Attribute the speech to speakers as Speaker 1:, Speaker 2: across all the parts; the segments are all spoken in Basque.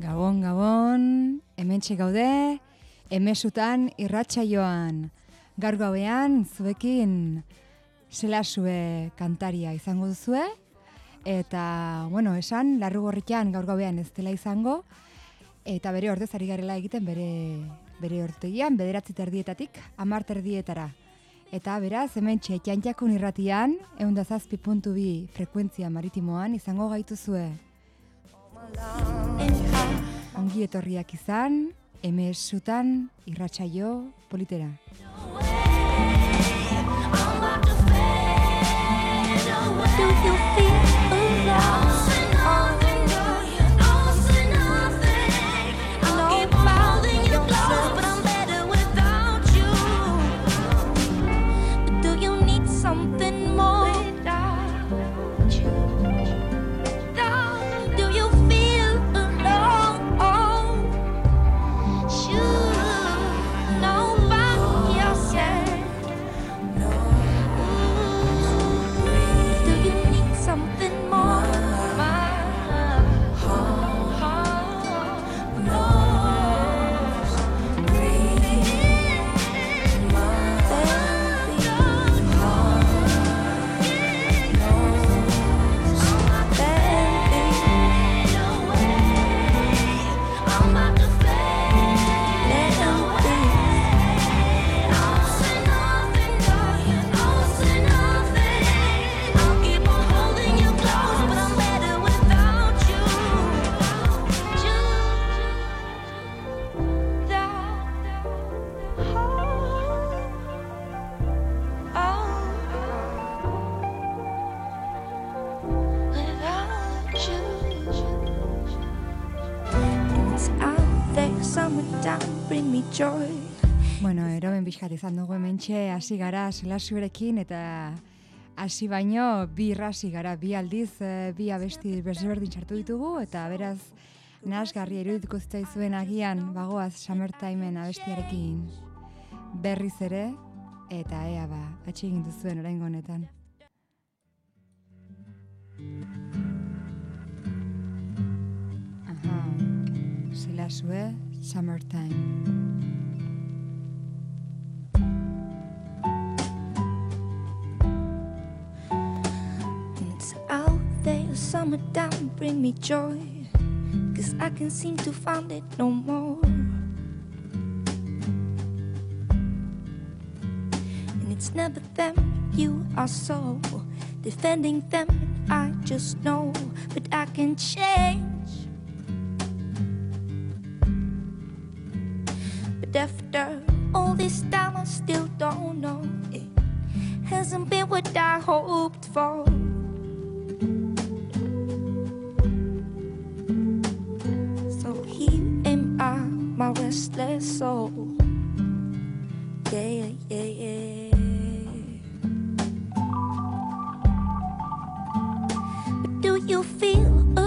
Speaker 1: Gabon, gabon, hemen gaude, emesutan irratsaioan. Gaur gauean, zuekin, zela zue kantaria izango duzue, eta, bueno, esan, larru gorrikan gaur gauean ez dela izango, eta bere ordez ari garela egiten bere, bere ortegian, bederatzi terdietatik, amar terdietara. Eta beraz, hemen txetxantxakun irratian, eundazazpi puntu bi frekuentzia maritimoan izango gaituzue. Ongi etorriak izan, hemen sutan irratsaio politera. Do you feel alone? Bizkat izan dugu hementxe hasi gara zelasurekin eta hasi baino bi irrasi gara bi aldiz eh, bi abesti bezberdin sartu ditugu eta beraz nasgarri erudituko zuen agian bagoaz summertimeen abestiarekin berriz ere eta ea ba atxegin duzuen oraingo honetan. Aha. Zelasue, summertime. Summer down bring me joy. Cause I can't seem to find it no more. And it's never them you are so Defending them I just know. But I can change. But after all this time I still don't know. It hasn't been what I hoped for my restless soul. Yeah, yeah, yeah. Do you feel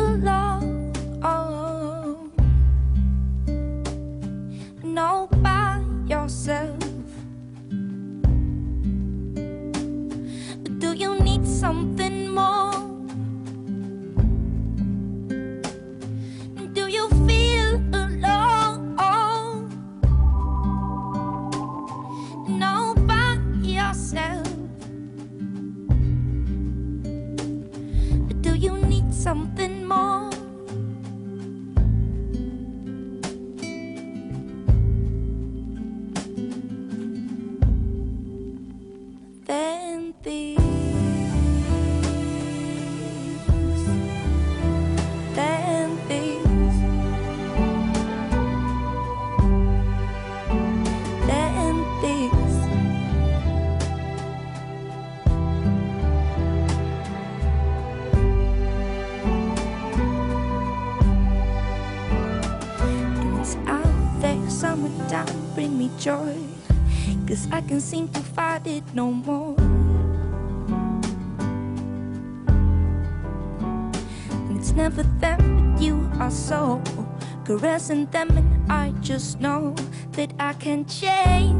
Speaker 1: I can't seem to fight it no more. And it's never them, but you are so caressing them, and I just know that I can change.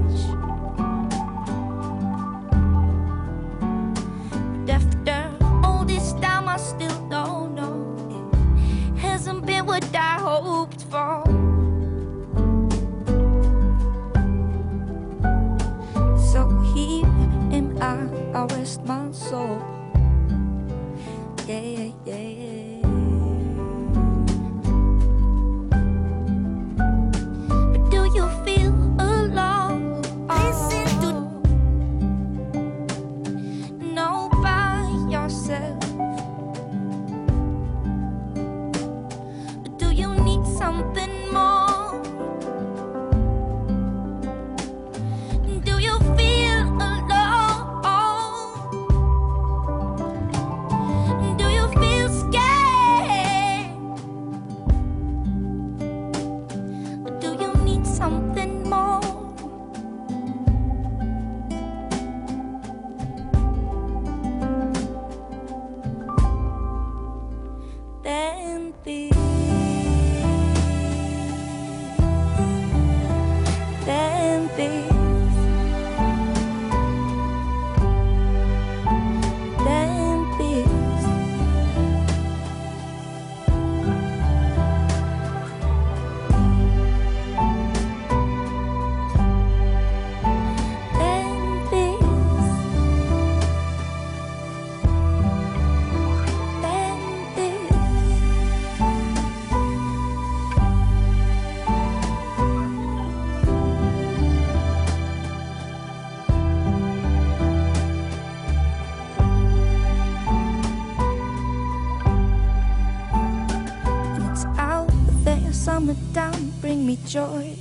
Speaker 1: Joy,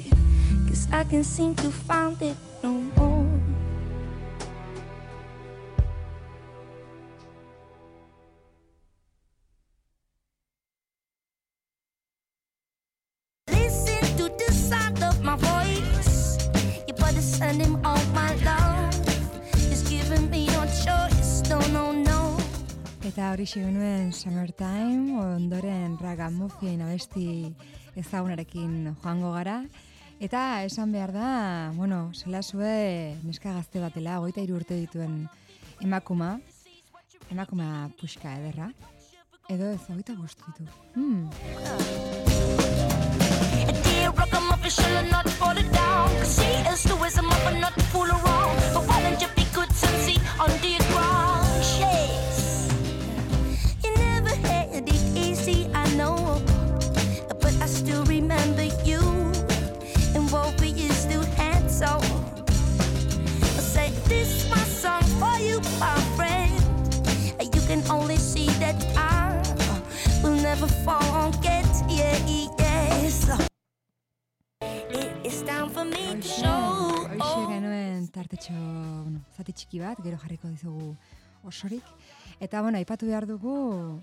Speaker 1: cause I can seem to find it no more. Listen to the sound of my voice. You better send him all my love. He's giving me no choice, no, no, no.
Speaker 2: Eta hori genuen Summertime, ondoren Ragamuffin abesti ezagunarekin joango gara. Eta esan behar da, bueno, zela zue neska gazte batela, goita urte dituen emakuma, emakuma puxka ederra, edo ez goita bostu ditu. Hmm.
Speaker 1: only
Speaker 2: tartetxo, bueno, zati txiki bat, gero jarriko dizugu osorik. Eta, bueno, aipatu behar dugu,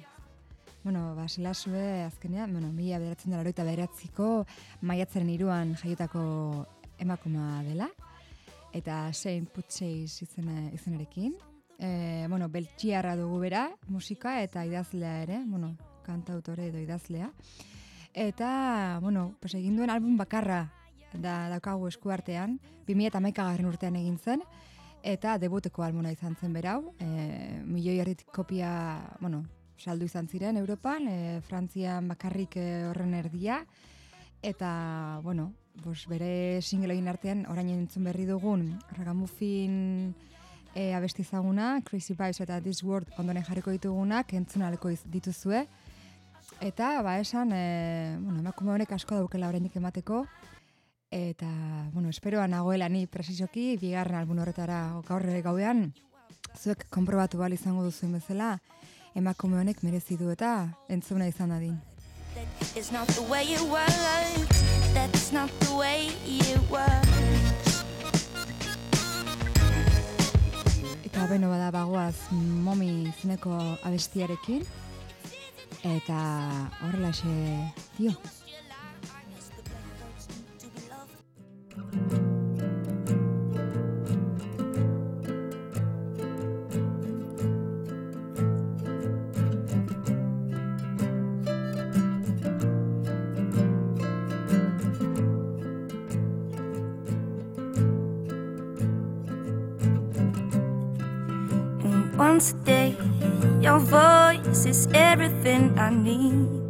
Speaker 2: bueno, ba, zue azkenean, bueno, mila beratzen dara eta beratziko maiatzaren iruan jaiotako emakuma dela. Eta zein putzeiz izenarekin e, bueno, beltxiarra dugu bera, musika eta idazlea ere, bueno, kantautore edo idazlea. Eta, bueno, pues egin duen album bakarra da daukagu eskuartean, 2000 eta garren urtean egin zen, eta debuteko albuna izan zen berau, e, milioi errit kopia, bueno, saldu izan ziren Europan, e, Frantzian bakarrik e, horren erdia, eta, bueno, bos, bere singeloin artean, orain entzun berri dugun, Ragamufin e, abesti zaguna, Crazy Vibes eta This World ondoren jarriko ditugunak, entzunaleko dituzue. Eta, ba, esan, e, bueno, emakume honek asko daukela oraindik emateko, eta, bueno, esperoa nagoela ni presizoki, bigarren albun horretara gaur gaudean, zuek konprobatu bali izango duzuen bezala, emakume honek merezi du eta entzuna izan dadin. It's not the way it was, that's not the way it was. Eta beno bada bagoaz momi zineko abestiarekin. Eta horrelaxe, dio. Once a day. Your voice is everything I need.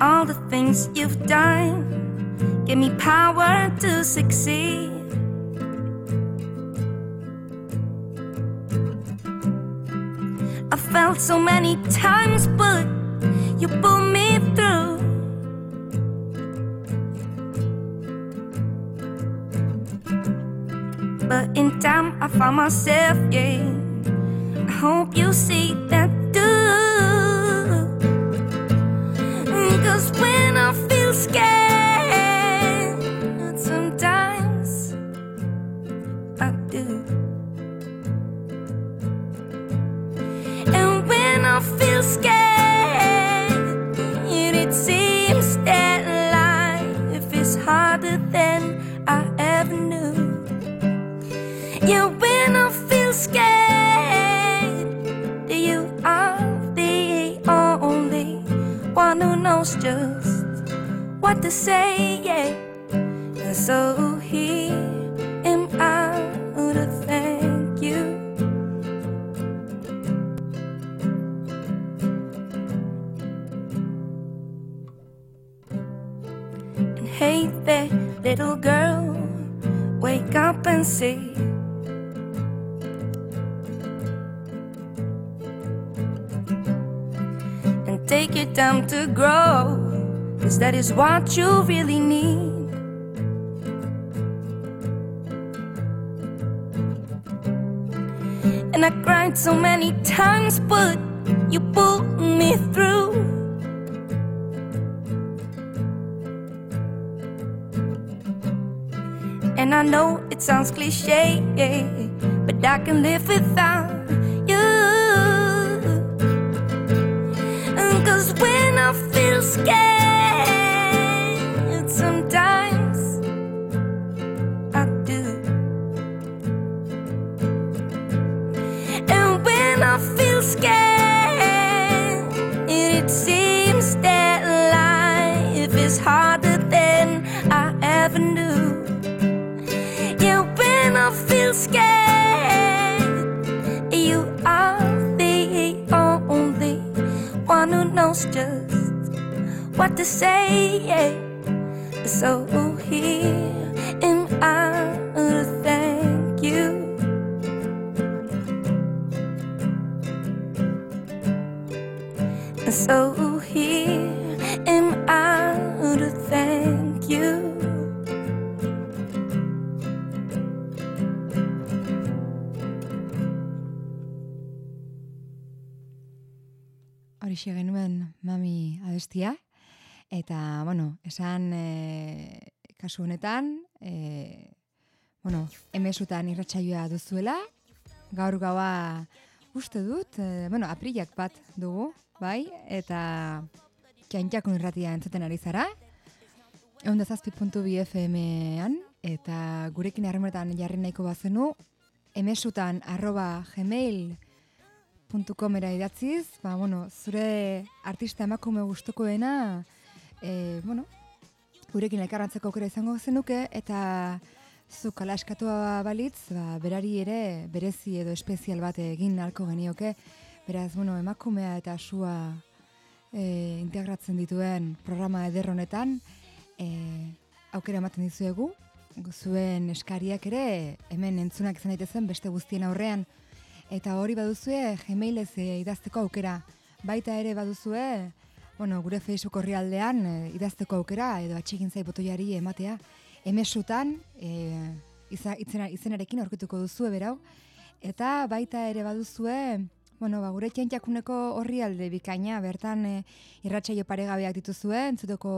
Speaker 2: All the things you've done give me power to succeed. I felt so many times, but you pulled me through. But in time, I found myself, yeah. I hope you see is
Speaker 1: what you really need. And I cried so many times, but you pulled me through. And I know it sounds cliche, but I can live without you. Cause when I feel scared, knows just what to say. So here am I to thank you. So here
Speaker 2: Horixe genuen mami abestia. Eta, bueno, esan e, kasu honetan, e, bueno, emesutan irratsaioa duzuela, gaur gaua uste dut, e, bueno, aprilak bat dugu, bai, eta jaintakun irratia entzuten ari zara, egun dezazpi.bi FM-an, eta gurekin harremetan jarri nahiko bazenu, emesutan arroba gmail .comera idatziz, ba, bueno, zure artista emakume gustukoena, e, bueno, gurekin elkarrantzeko aukera izango zenuke, eta zuk ala eskatua balitz, ba, berari ere berezi edo espezial bat egin halko genioke, beraz, bueno, emakumea eta sua e, integratzen dituen programa eder honetan, e, aukera ematen dizuegu, zuen eskariak ere hemen entzunak izan daitezen beste guztien aurrean, Eta hori baduzue gmailez e, idazteko aukera. Baita ere baduzue, bueno, gure Facebook orrialdean e, idazteko aukera edo atxegin zai botoiari ematea. Emesutan, e, iza, itzena, izenarekin aurkituko duzue berau. Eta baita ere baduzue, bueno, ba, gure txentxakuneko orrialde bikaina, bertan e, irratsaio paregabeak dituzue, entzuteko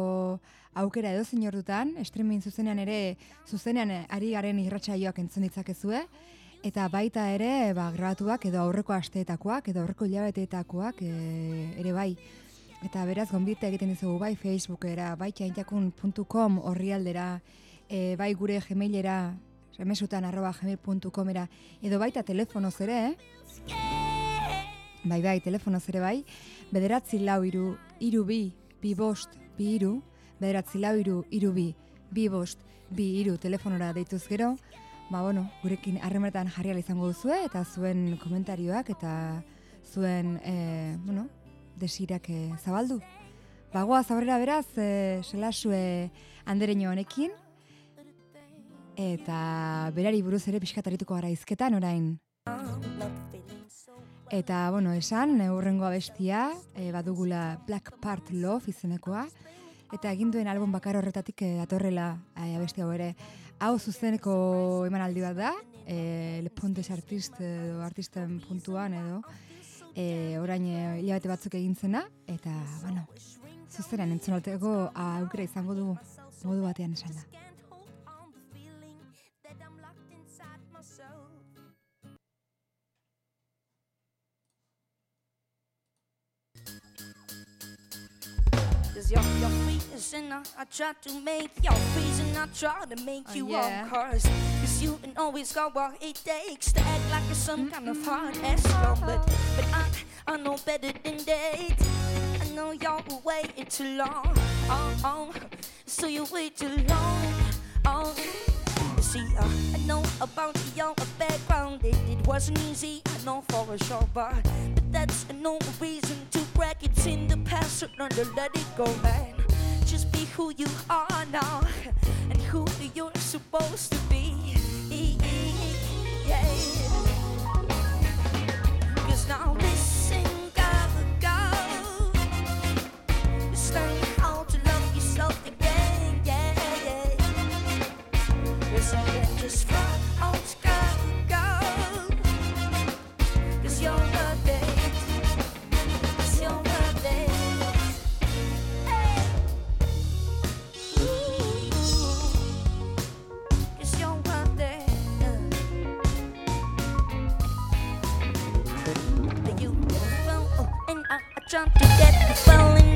Speaker 2: aukera edo zein ordutan, streaming zuzenean ere, zuzenean ari garen irratsaioak entzun ditzakezue. Eta baita ere, ba, grabatuak edo aurreko asteetakoak edo aurreko hilabeteetakoak e, ere bai. Eta beraz, gonbite egiten dizugu bai Facebookera, bai txaintakun.com horrialdera, e, bai gure gmailera, remesutan arroba gmail.comera, edo baita telefonoz ere, eh? Bai, bai, telefonoz ere bai, bederatzi lau iru, iru bi, bi bost, bi iru, bederatzi lau iru, iru bi, bi bost, bi iru telefonora deituz gero, ba, bueno, gurekin harremetan jarri izango duzue, eta zuen komentarioak, eta zuen, e, bueno, desirak e, zabaldu. Bagoa zaurera beraz, e, selasue andereño honekin, eta berari buruz ere pixkatarituko gara izketan orain. Eta, bueno, esan, eurrengo abestia, e, badugula Black Part Love izenekoa, eta egin duen album bakar horretatik e, datorrela e, abestia ere. Hau zuzeneko emanaldi bat da, e, Le Pontes Artist edo artisten puntuan edo, e, orain e, hilabete batzuk egin zena, eta, bueno, zuzenean entzunateko aukera izango du modu batean esan da.
Speaker 1: Cause you're, you're I, I try to make you freezing, I try to make
Speaker 2: Oh,
Speaker 1: you
Speaker 2: yeah.
Speaker 1: warm cause, cause you can always got what it takes to act like you're some kind of hard ass girl. But, but I, I know better than that. I know you're waiting too long. Oh, oh, so you wait too long. Oh, see, uh, I know about your background. It, it wasn't easy, I know for sure, but, but that's no reason to break it in the past. So no, let it go, man. Be who you are now and who you're supposed to be. Yeah. Cause now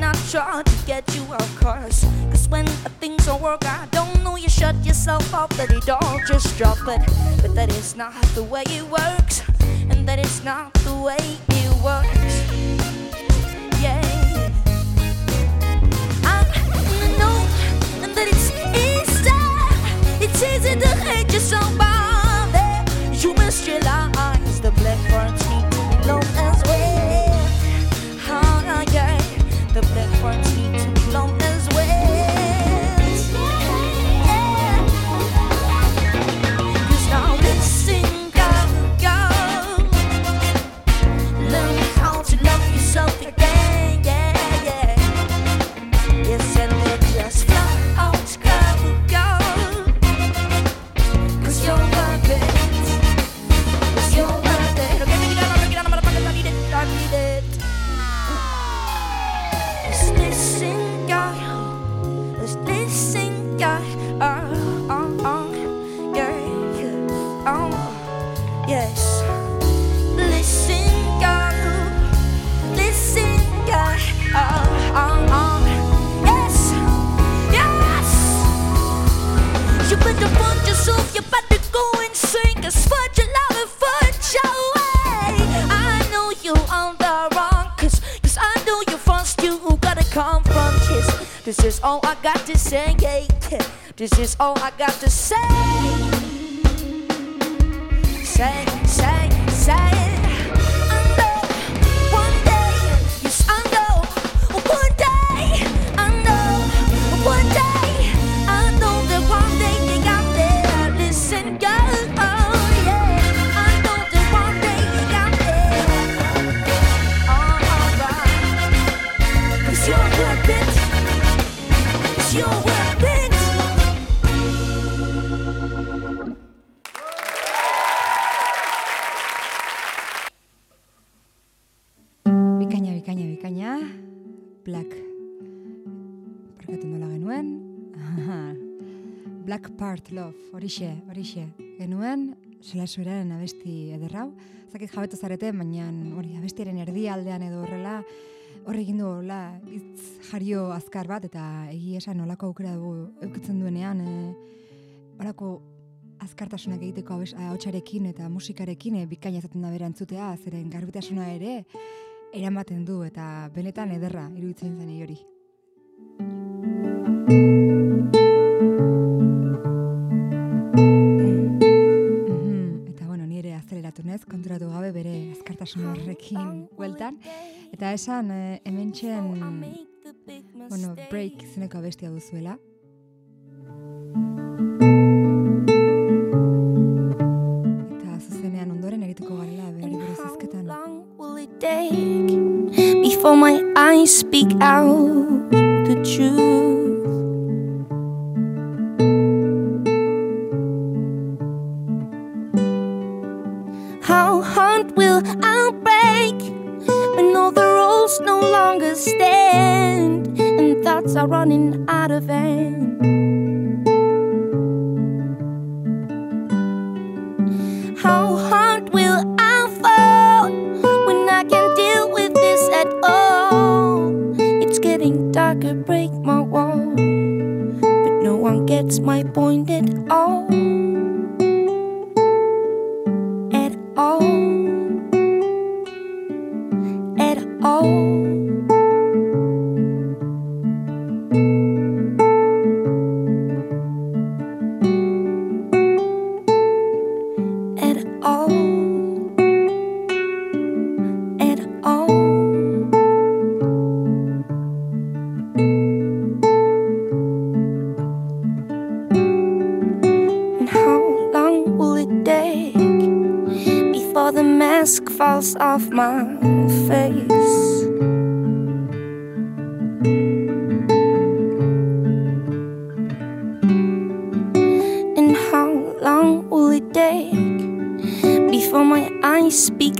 Speaker 1: and I to get you out course. Cause when things don't work, I don't know you shut yourself off, let it all just drop it. But that is not the way it works, and that is not the way it works. Yeah. I know that it's easy, it's easy to hate by there. You must realize This
Speaker 2: Part Love, horixe, horixe. Genuen, zela zueraren abesti ederrau. Zakit jabetu zarete, baina hori abestiaren erdialdean edo horrela, horri egin du hola, hitz jario azkar bat, eta egia esan nolako aukera dugu eukitzen duenean, e, horako azkartasunak egiteko abes- ahotsarekin eta musikarekin e, bikaina izaten da bera entzutea, zeren garbitasuna ere eramaten du eta benetan ederra iruditzen zen hori. Nez, konturatu gabe bere azkartasun horrekin bueltan. Eta esan, eh, hemen txen, bueno, break izeneko abestia duzuela. Eta zuzenean ondoren egiteko garela berari buruz
Speaker 1: take before my eyes speak out the truth? Will break when all the rules no longer stand and thoughts are running out of hand? How hard will I fall when I can't deal with this at all? It's getting darker, break my wall, but no one gets my point at all. Falls off my face. And how long will it take before my eyes speak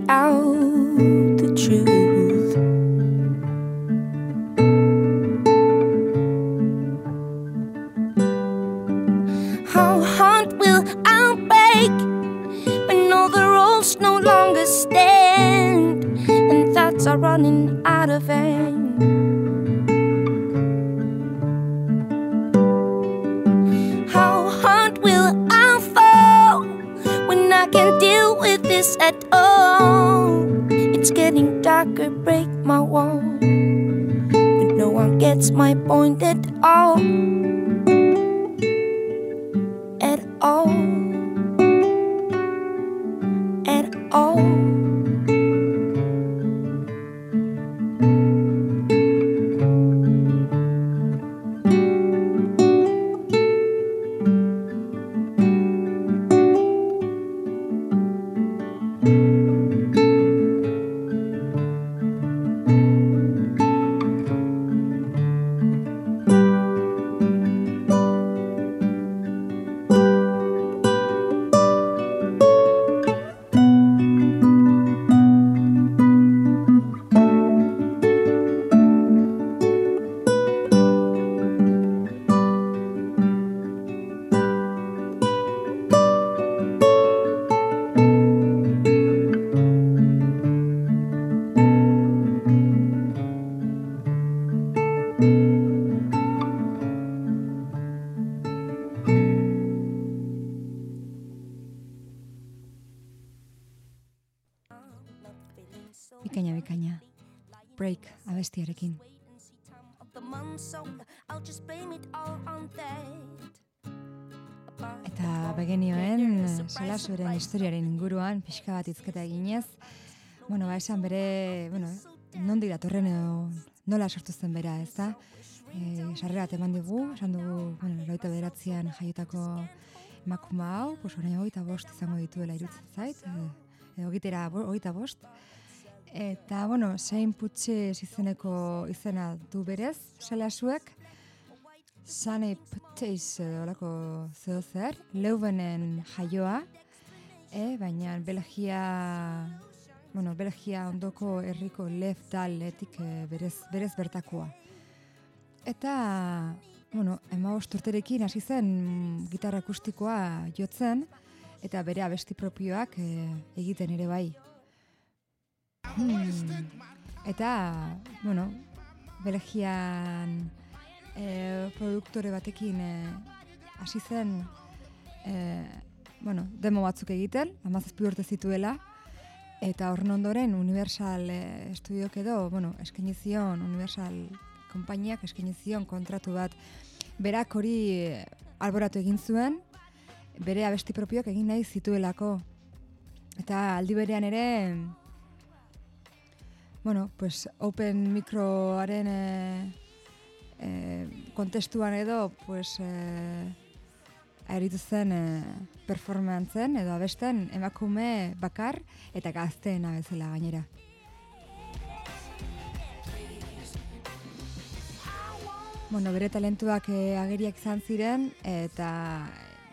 Speaker 2: Bikaina, bikaina. Break abestiarekin. Eta begenioen, salazueren historiaren inguruan, pixka bat izketa eginez, bueno, ba, esan bere, bueno, nondi datorren edo nola sortu zen bera, ez da? E, sarrera bat eman digu, esan dugu, bueno, loita bederatzean jaiotako emakuma hau, pues orain hogeita bost izango dituela irutzen zait, edo, edo gitera hogeita bost. Eta, bueno, zein putxe izeneko izena du berez, salasuek, Sunny Puteiz edo olako zeo zer, Leubenen jaioa, e, baina Belgia, bueno, Belgia ondoko herriko Lev Daletik e, berez, berez bertakoa. Eta, bueno, ema urterekin hasi zen gitarra akustikoa jotzen, eta bere abesti propioak e, egiten ere bai. Hmm. Eta, bueno, Belgian e, produktore batekin e, hasi zen e, bueno, demo batzuk egiten, amazazpi urte zituela, eta horren ondoren Universal e, Studiok edo, bueno, eskaini zion Universal konpainiak eskaini zion kontratu bat berak hori e, alboratu egin zuen, bere abesti propioak egin nahi zituelako. Eta aldi berean ere, bueno, pues Open Microaren e, e, kontestuan edo, pues, e, aritu zen e, performantzen edo abesten emakume bakar eta gazteena bezala gainera. Bueno, bere talentuak e, ageriak izan ziren eta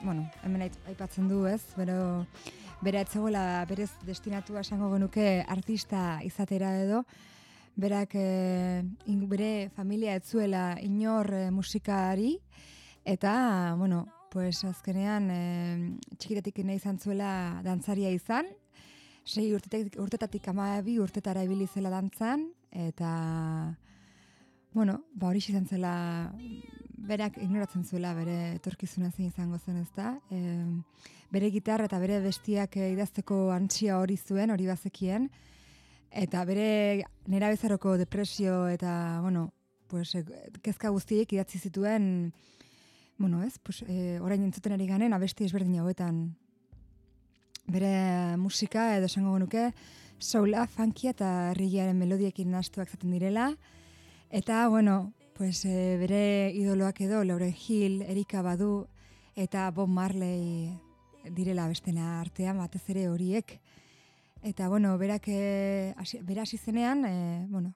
Speaker 2: bueno, hemen aipatzen du, ez? Bero bere etzegoela berez destinatua esango genuke artista izatera edo, berak e, in- bere familia etzuela inor e, musikari, eta, bueno, pues azkenean e, txikitatik nahi izan zuela dantzaria izan, sei urtetik, urtetatik amabi urtetara ibili zela dantzan, eta, bueno, ba hori izan zela berak ignoratzen zuela bere etorkizuna zein izango zen ez da. E, bere gitarra eta bere bestiak eh, idazteko antxia hori zuen, hori bazekien, eta bere nera bezaroko depresio eta, bueno, pues, eh, kezka guztiek idatzi zituen, bueno, ez, pues, e, orain entzuten ari ganen, abesti ezberdin hauetan bere musika edo esango genuke soula, funkia eta herriaren melodiekin nastuak zaten direla. Eta, bueno, pues, e, bere idoloak edo Lauren Hill, Erika Badu eta Bob Marley direla bestena artean, batez ere horiek. Eta, bueno, berak, e, hasi- bera hasi zenean, e, bueno,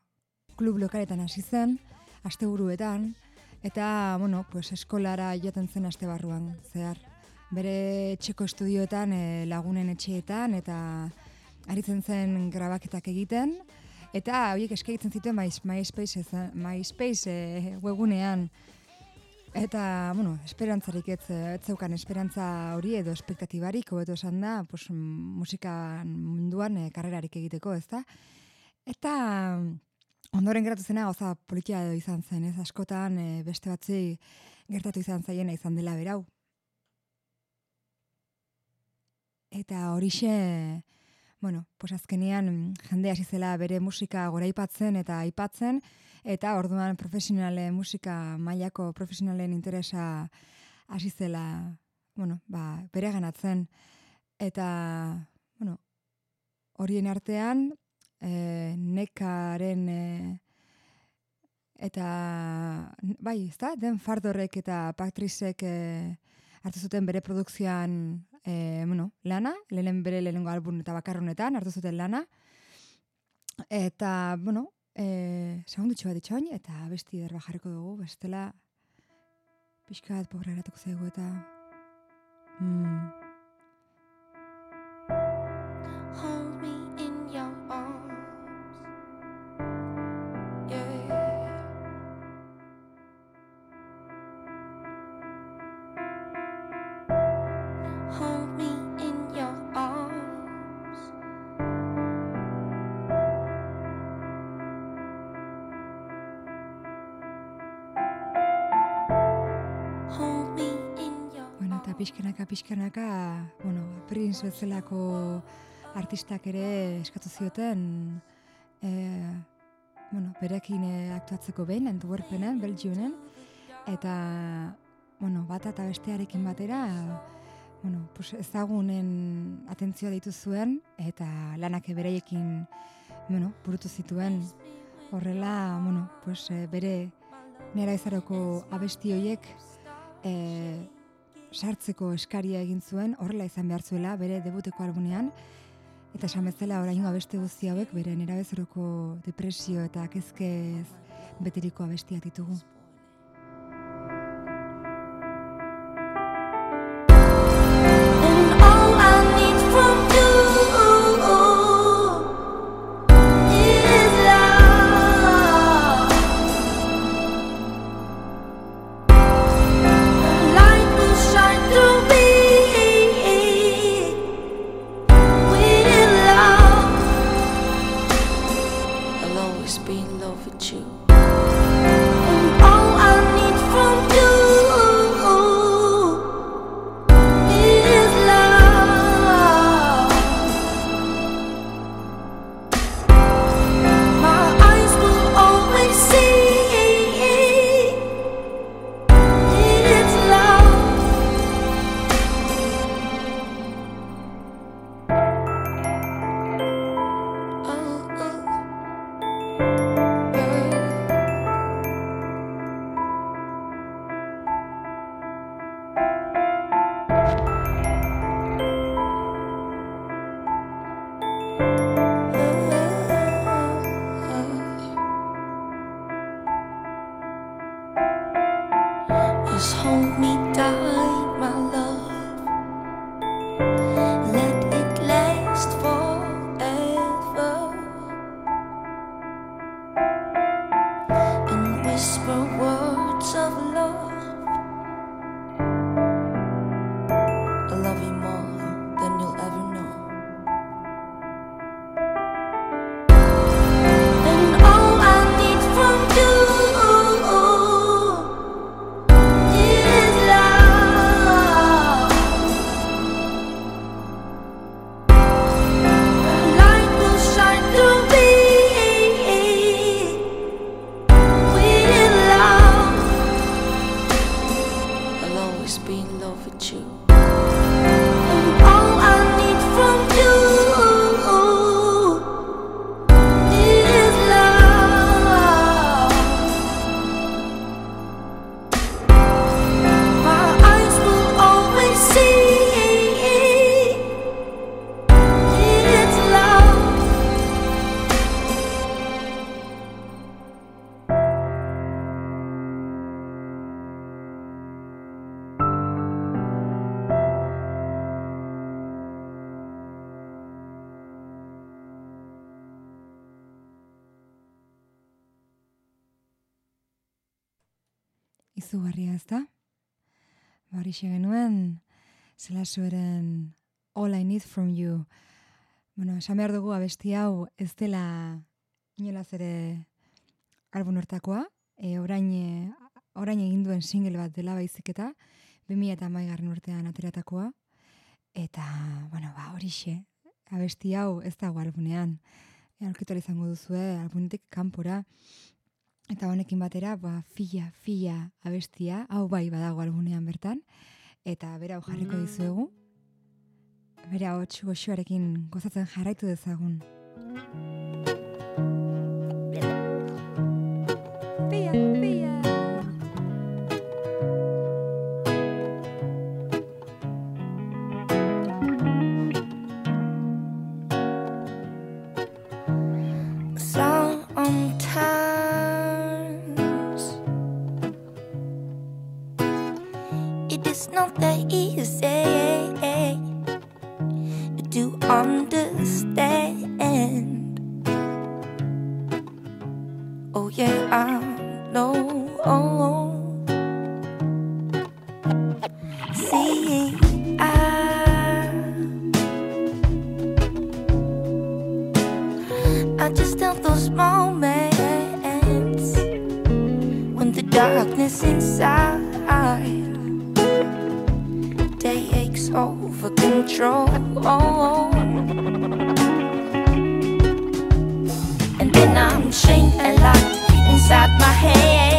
Speaker 2: klub lokaretan hasi zen, asteburuetan, eta, bueno, pues, eskolara joaten zen aste barruan, zehar. Bere etxeko estudioetan, e, lagunen etxeetan, eta aritzen zen grabaketak egiten, eta horiek eskagitzen zituen My, MySpace, MySpace e, webunean, Eta, bueno, esperantzarik ez, ez zeukan esperantza hori edo espektatibarik, hobeto esan da, pues, musika munduan e, karrerarik egiteko, ez da? Eta ondoren geratu zena goza politia edo izan zen, ez askotan e, beste batzi gertatu izan zaiena izan dela berau. Eta horixe, bueno, pues azkenean mm, jende hasi zela bere musika goraipatzen eta aipatzen, eta orduan profesionale musika mailako profesionalen interesa hasi zela, bueno, ba, bere ganatzen. Eta, bueno, horien artean, e, nekaren e, eta, bai, ez da, den fardorek eta paktrizek e, hartu zuten bere produkzioan e, bueno, lana, lehen bere lehenengo album eta bakarronetan hartu zuten lana, eta, bueno, e, segundutxo bat itxoin, eta besti derba jarriko dugu, bestela pixka bat eratuko zaigu eta... Mm, pixkanaka, bueno, Prince bezalako artistak ere eskatu zioten, e, bueno, berekin e, aktuatzeko behin, Antwerpenen, Belgiumen, eta, bueno, bata eta bestearekin batera, bueno, pues ezagunen atentzioa deitu zuen, eta lanak bereiekin, bueno, burutu zituen, horrela, bueno, pues e, bere nera izaroko abesti hoiek e, sartzeko eskaria egin zuen, horrela izan behar zuela bere debuteko albunean, eta esan bezala oraingo abeste guzti hauek bere nera bezaroko depresio eta kezkez betiriko abestiak ditugu. izugarria ez da? Ba, genuen, zela zueren All I Need From You. Bueno, esan behar dugu abesti hau ez dela inolaz ere album hortakoa, e, orain, e, orain egin duen single bat dela baizik eta 2008 garren urtean ateratakoa. Eta, bueno, ba, horixe, abesti hau ez dago albunean. E, izango duzue, albunetik kanpora, Eta honekin batera, ba, fila, fila abestia, hau bai badago algunean bertan, eta bera jarriko dizuegu, bera hotx goxuarekin gozatzen jarraitu dezagun.
Speaker 1: darkness inside. Day aches over control. And then I'm chained and locked inside my head.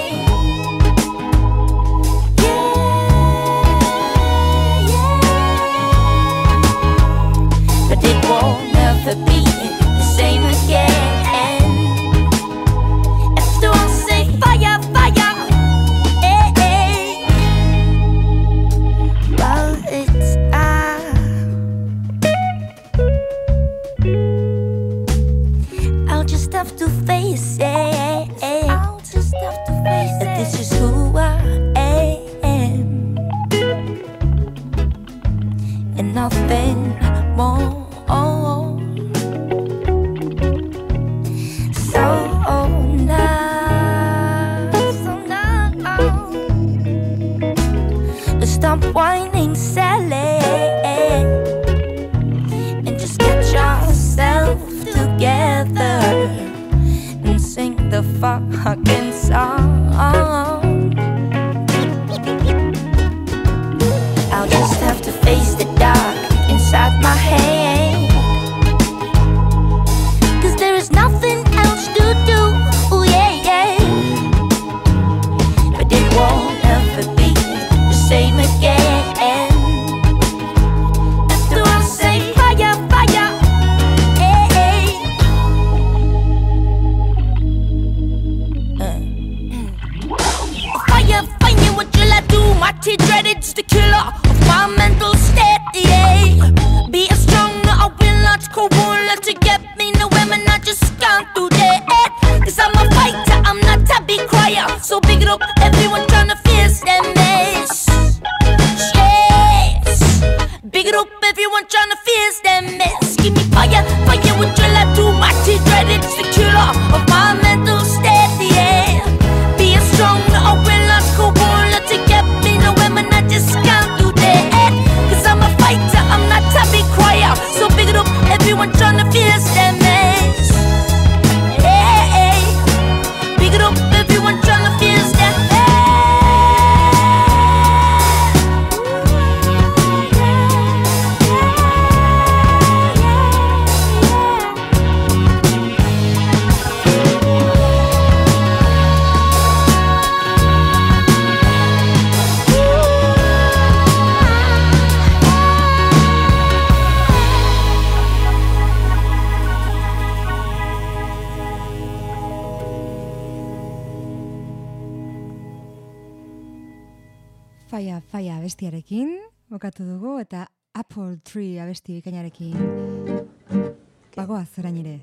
Speaker 2: Stevie Kainarekin bagoaz orain ere.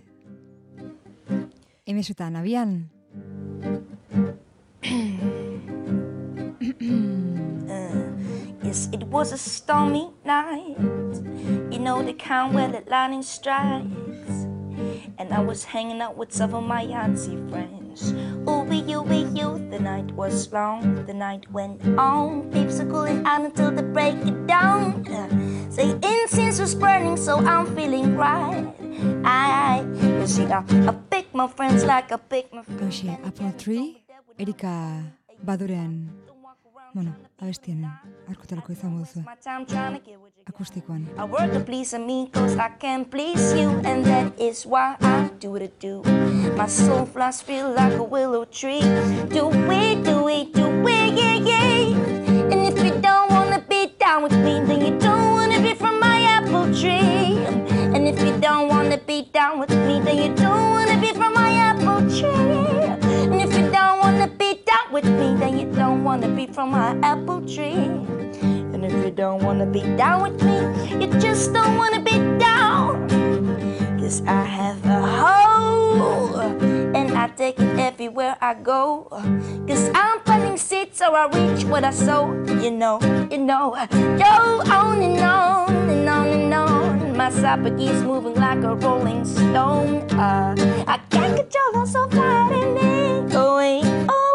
Speaker 2: Emesutan, abian?
Speaker 1: it was a stormy night. You know the kind where the lightning strikes. and I was hanging out with some of my Yahtzee friends. Ooh, ooby, you, the night was long, the night went on, peeps are cooling out until the break of dawn. Say, incense was burning, so I'm feeling right. I, you see, I, I pick my friends like I pick my
Speaker 2: friends. Apple Tree, Erika Baduren. bueno, abestien arkutalako izango duzu,
Speaker 1: my time trying to get what you
Speaker 2: akustikoan.
Speaker 1: I work to please me cause I can please you and that is why I do what I do. My soul flies feel like a willow tree. Do we, do we, do we, yeah, yeah. And if you don't wanna be down with me, then you don't wanna be from my apple tree. And if you don't wanna be down with me, then you don't wanna be from my apple tree. Wanna be from my apple tree. And if you don't wanna be down with me, you just don't wanna be down. Cause I have a hoe, and I take it everywhere I go. Cause I'm planting seeds so I reach what I sow. You know, you know, go on and on and on and on. My keeps moving like a rolling stone. Uh, I can't control, I'm so fighting going away.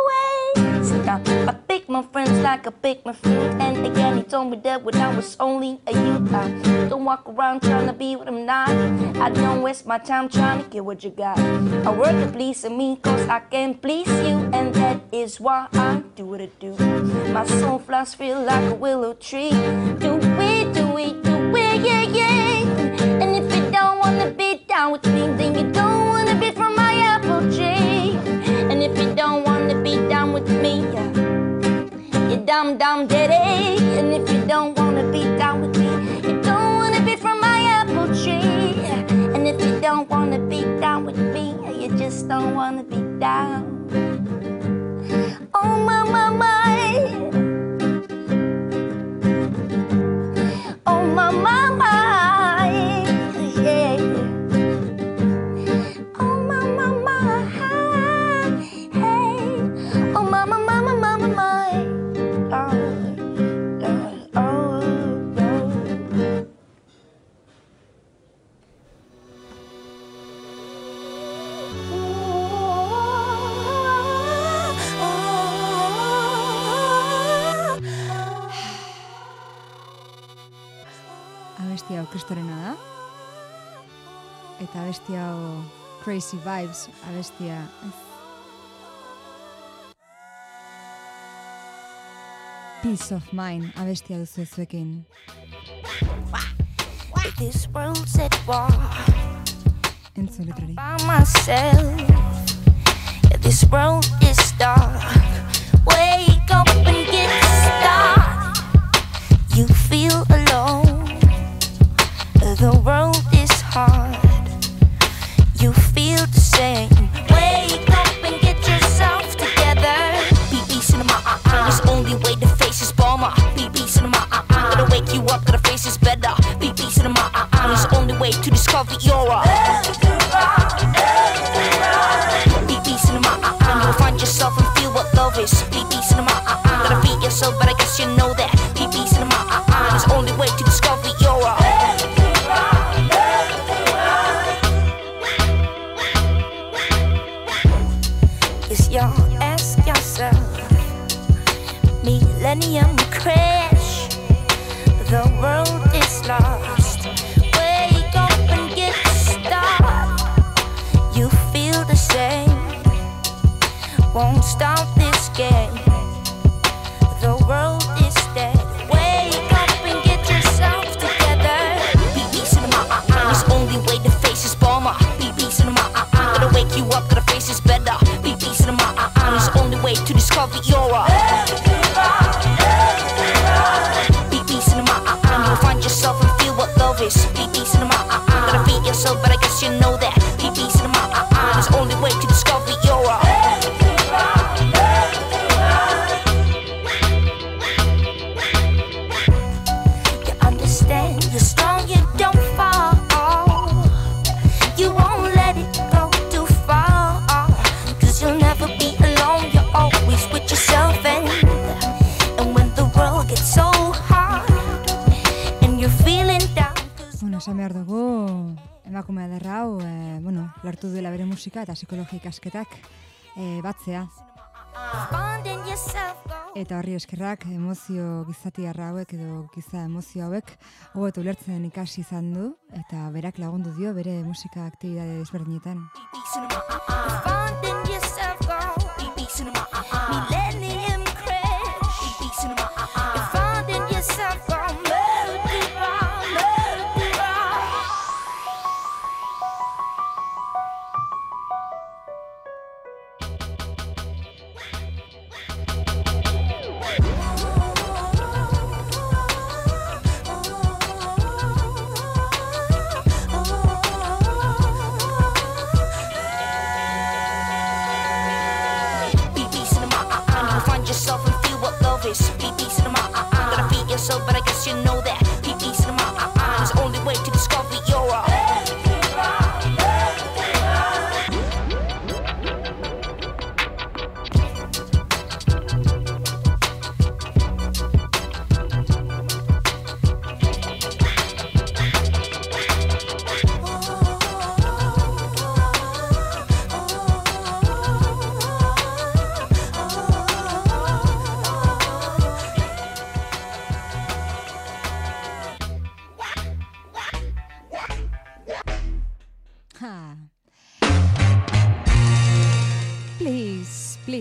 Speaker 1: My friends like I pick my fruit. And again, he told me that when I was only a youth, I don't walk around trying to be what I'm not. I don't waste my time trying to get what you got. I work to please me cause I can please you. And that is why I do what I do. My soul flies feel like a willow tree. Do we, do we, do we, yeah, yeah. And if you don't wanna be down with me, then you don't wanna be from my apple tree. And if you don't wanna be down with me, yeah, dumb dumb daddy. And if you don't wanna be down with me, you don't wanna be from my apple tree. And if you don't wanna be down with me, you just don't wanna be down. Oh my my my. Oh my my my.
Speaker 2: Eta abesti hau Crazy Vibes abestia. Peace of Mind abestia duzu zuekin.
Speaker 1: This world's at war.
Speaker 2: Entzun letrari.
Speaker 1: by myself. Yeah, this world is dark. Wake up and get started. You feel alone. The world out to
Speaker 2: musika eta psikologia ikasketak e,
Speaker 1: eh, batzea.
Speaker 2: Eta horri eskerrak emozio gizatiarra hauek edo giza emozio hauek hobeto ulertzen ikasi izan du eta berak lagundu dio bere musika aktibitate desberdinetan.
Speaker 1: Uh, uh.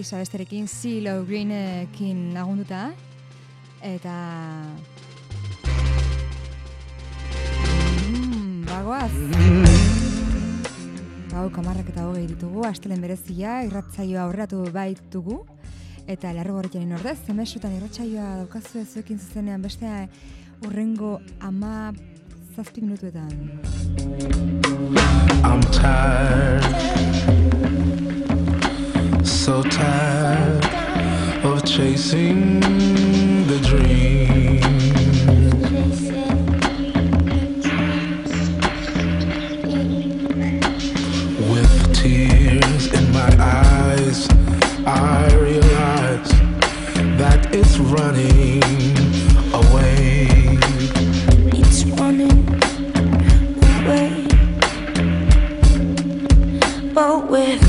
Speaker 2: Rodgers abesterekin CeeLo Greenekin lagunduta. Eta... Mm, bagoaz! Gau, kamarrak eta hogei ditugu, astelen berezia, irratzaioa aurreratu baitugu. Eta largo horretan ordez, zemesutan irratzaioa daukazu ezuekin zuzenean bestea urrengo ama zazpik minutuetan.
Speaker 3: I'm tired. so tired of chasing the dream. With tears in my eyes, I realize that it's running away.
Speaker 1: But with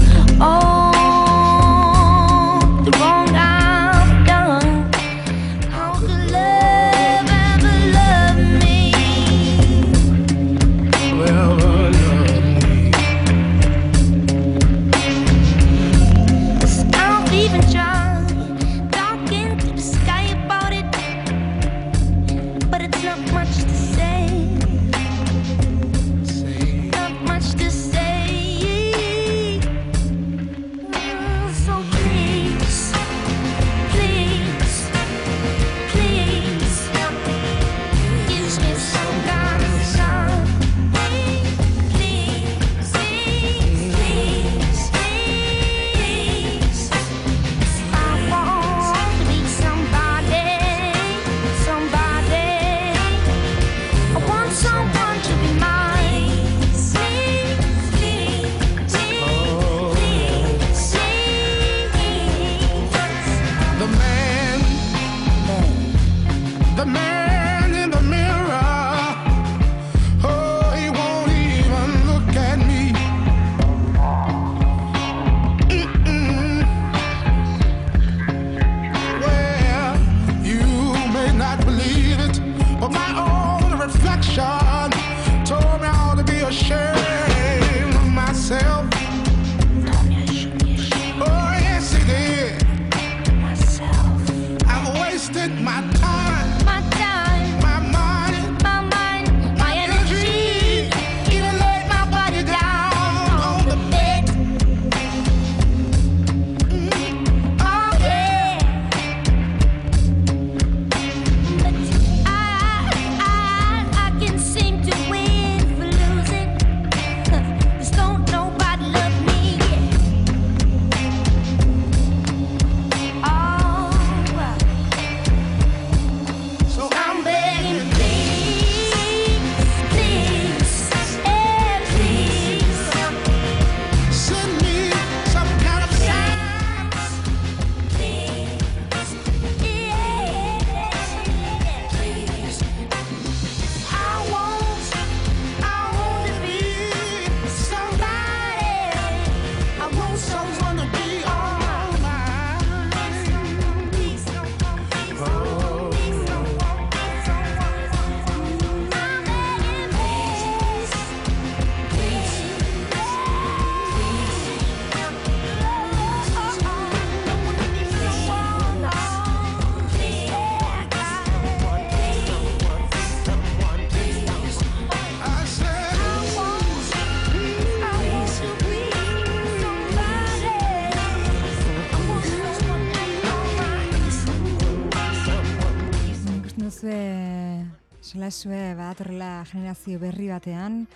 Speaker 2: solasue, badatorrela generazio berri batean,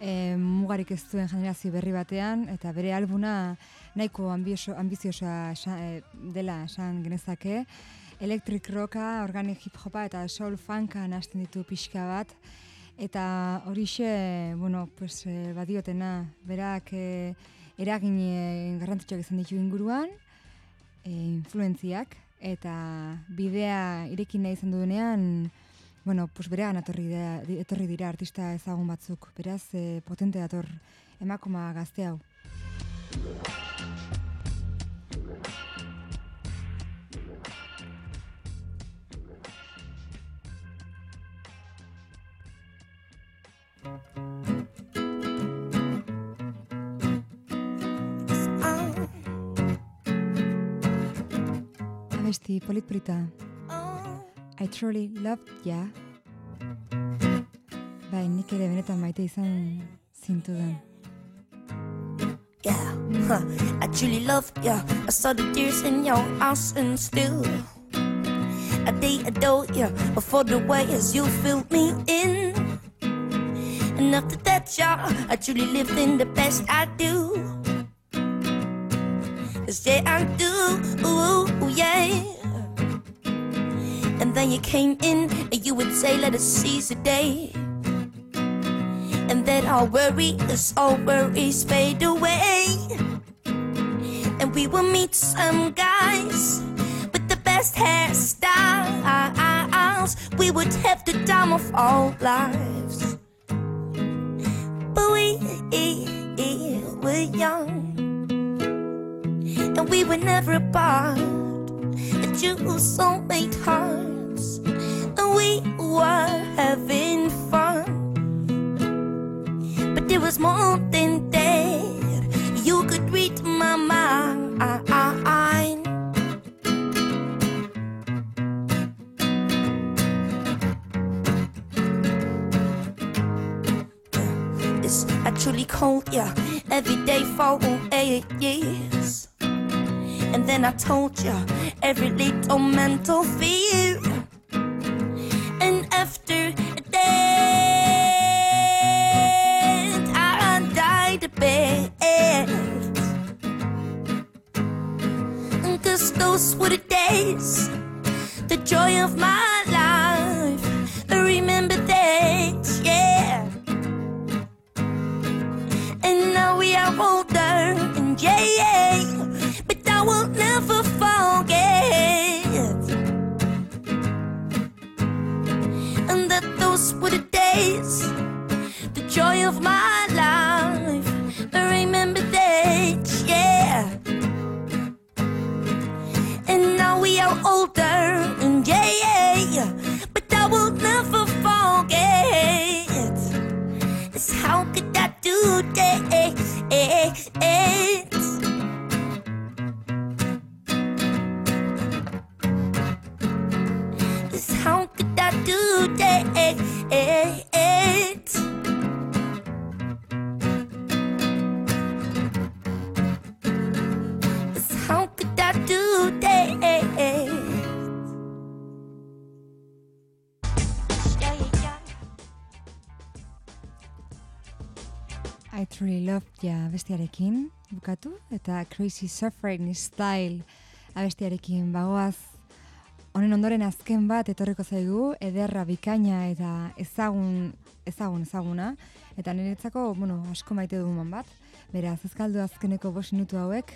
Speaker 2: e, mugarik ez duen generazio berri batean, eta bere albuna nahiko ambizio, ambiziosa e, dela esan genezake. Electric rocka, organic hip hopa eta soul funka nazten ditu pixka bat. Eta horixe, bueno, pues, e, badiotena, berak e, eragin garrantzitsuak izan ditu inguruan, e, influenziak, eta bidea irekin nahi izan duenean, bueno, pues berean etorri, etorri dira artista ezagun batzuk, beraz e, potente dator emakoma gazte hau. Abesti polit I truly loved ya. Bai, nik ere benetan maite izan zintudan.
Speaker 1: Yeah, huh. I truly loved ya. I saw the tears in your eyes and still. I did adore ya for the way as you filled me in. And after that, yeah, I truly lived in the best I do. Cause yeah, I do, ooh, yeah. Then you came in and you would say, Let us seize the day. And then our worries, all worries fade away. And we will meet some guys with the best hairstyles. We would have the time of our lives. But we were young. And we were never apart. And you soulmate heart we were having fun. But there was more than that. You could read my mind. It's actually cold, yeah, every day for eight years. And then I told you every little mental fear bed. Cause those were the days, the joy of my life. I remember that, yeah. And now we are older, and yeah, yeah. But I will never forget. And that those were the days, the joy of my life. That, yeah. And now we are older, and yeah, yeah. But I will never forget. It's how could I do that? how could I do that?
Speaker 2: Loved ya bestiarekin bukatu eta Crazy Suffering Style abestiarekin bagoaz. Honen ondoren azken bat etorriko zaigu ederra bikaina eta ezagun ezagun ezaguna. Eta niretzako, bueno, asko maite dugun bat. Beraz, ezkaldu azkeneko 5 minutu hauek.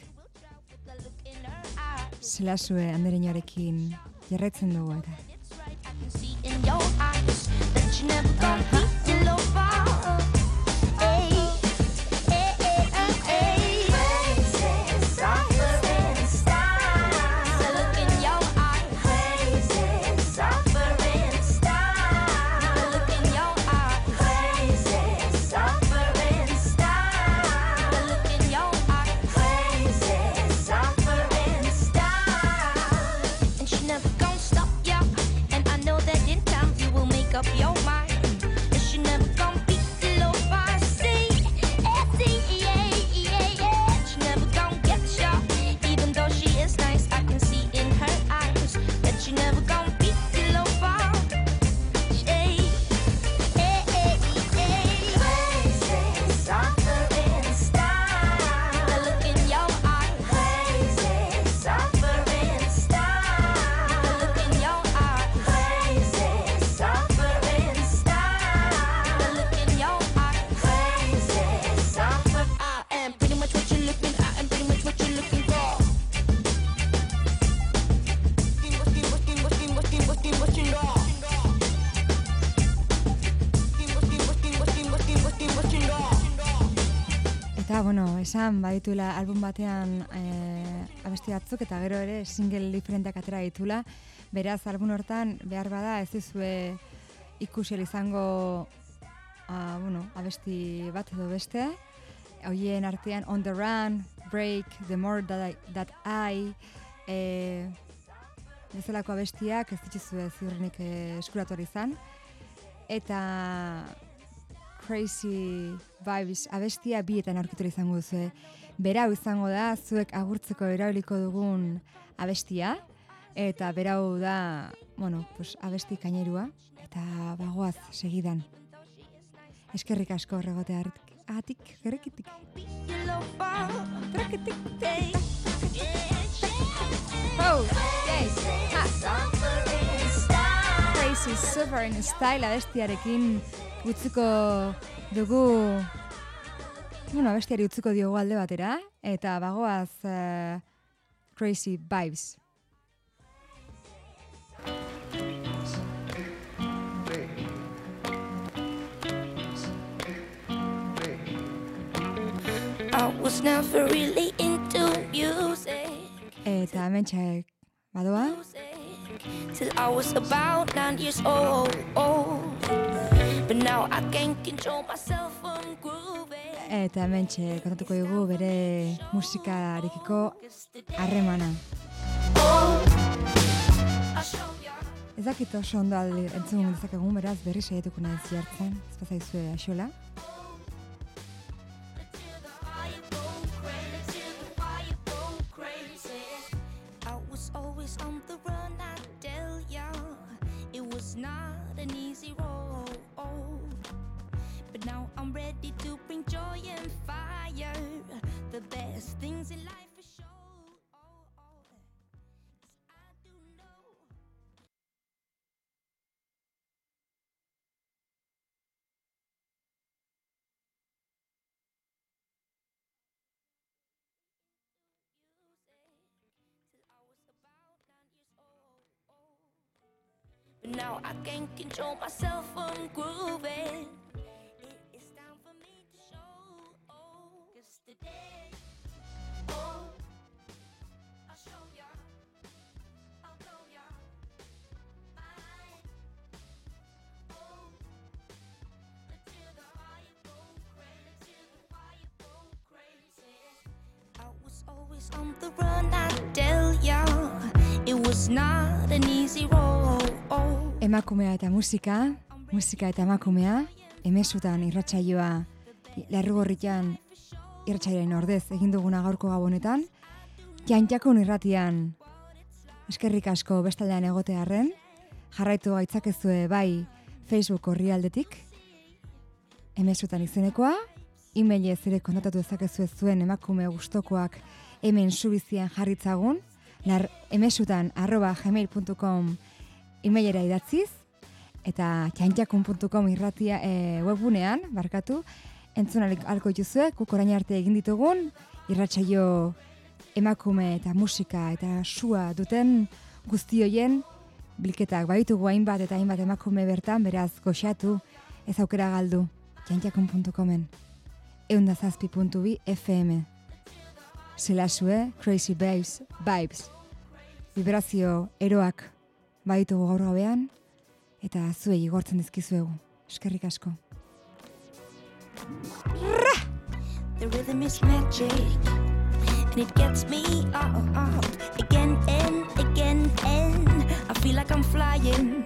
Speaker 2: Selasue andereñorekin jarraitzen dugu eta. Esan badituela album batean e, abesti batzuk eta gero ere single diferenteak atera ditula. Beraz, album hortan behar bada ez dizue ikusi izango a, bueno, abesti bat edo beste. Hoien artean On the Run, Break, The More That I, that I e, bezalako abestiak ez dituzue ziurrenik e, eskuratu izan. Eta Crazy Vibes abestia bietan aurkitura izango duzu. Berau izango da, zuek agurtzeko erabiliko dugun abestia. Eta berau da, bueno, pues, abesti kainerua. Eta bagoaz, segidan. Eskerrik asko horregote atik, gerrekitik. Oh, yes, Crazy Super in Style abestiarekin utziko dugu bueno, bestiari utziko diogu alde batera eta bagoaz uh, Crazy Vibes.
Speaker 1: I was never really into music.
Speaker 2: Eta hemen txek, badoa?
Speaker 1: Till I was about nine years old. But now I can't control myself from grooving.
Speaker 2: Eta hemen txek, kontatuko dugu bere musikarekiko harremana. Ez dakit oso ondo entzun dezakegun beraz berri saietuko nahi ziartzen, ez pasaizue axola.
Speaker 1: Always on the run, now I can't control myself from grooving. It is time for me to show. Cause today,
Speaker 2: Emakumea eta musika, musika eta emakumea, emesutan irratsaioa larrugorritan irratsaioaren ordez egin duguna gaurko gabonetan, jantjakun irratian eskerrik asko bestaldean egotearren, jarraitu gaitzakezue bai Facebook horri aldetik, emesutan izenekoa, e-mailez kontatatu dezakezue zuen emakume gustokoak hemen subizian jarritzagun, lar, emesutan arroba gmail.com e-mailera idatziz, eta txantxakun.com irratia e, webgunean, barkatu, entzun alik- ahalko dituzue, guk orain arte egin ditugun, irratsaio emakume eta musika eta sua duten guzti hoien bilketak baitugu hainbat eta hainbat emakume bertan, beraz goxatu ez aukera galdu, txantxakun.comen, eundazazpi.bi FM. Zelasue, Crazy Babes, Vibes, vibrazio eroak baitugu gaur gabean, eta zuei igortzen dizkizuegu. Eskerrik asko.
Speaker 1: The rhythm is magic, and it gets me up again and again, and I feel like I'm flying.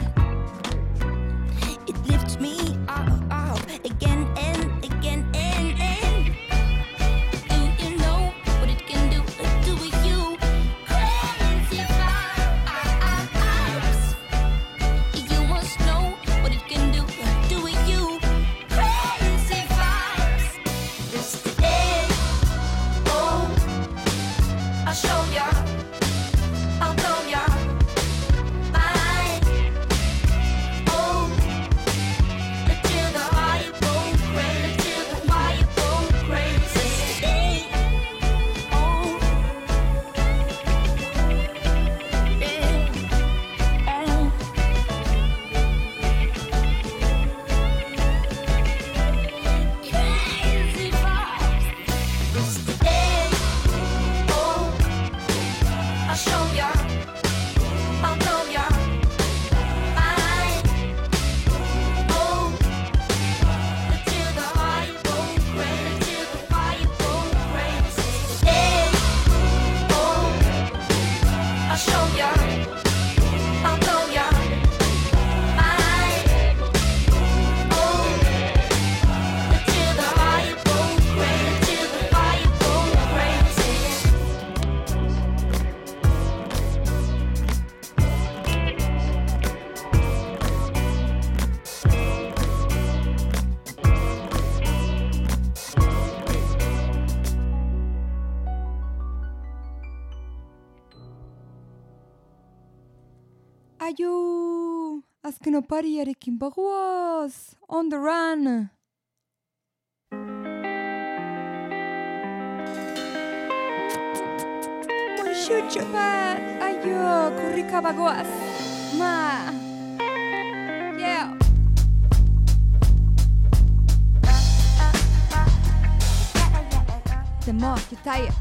Speaker 2: Aio, azken opariarekin bagoaz, on the run. Xutxo bat, aio, kurrika bagoaz. Ma, yeah. The more you tire,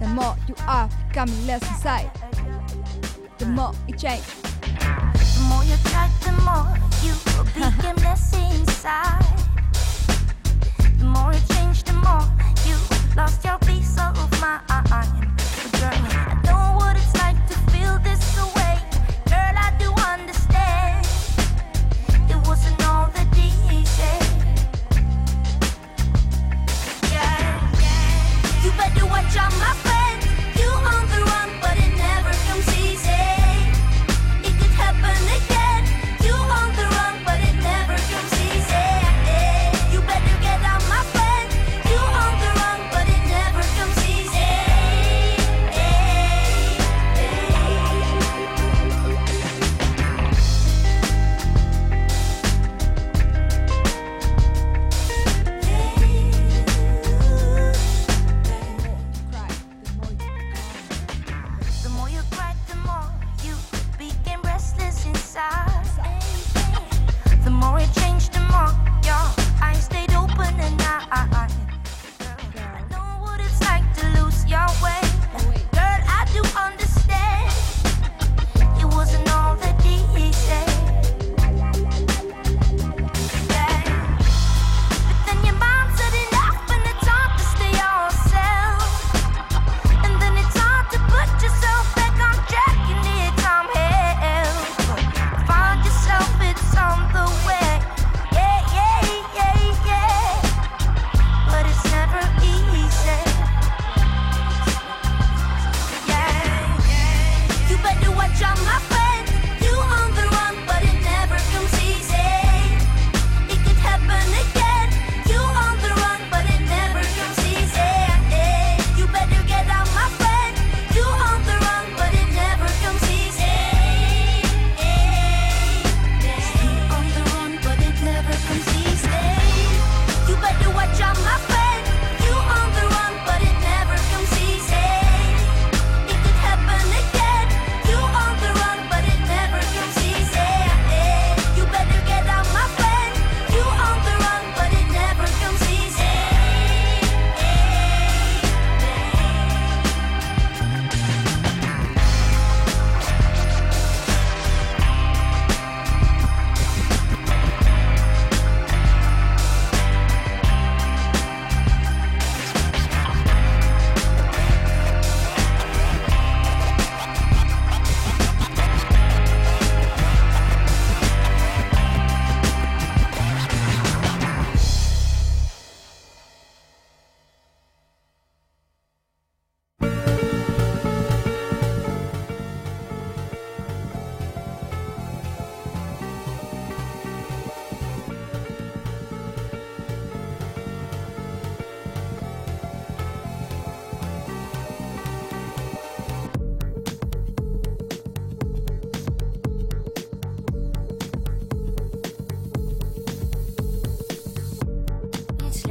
Speaker 2: the more you are becoming less inside. The more you change.
Speaker 1: The more you try, the more you become less inside. The more you change, the more you lost your peace of mind.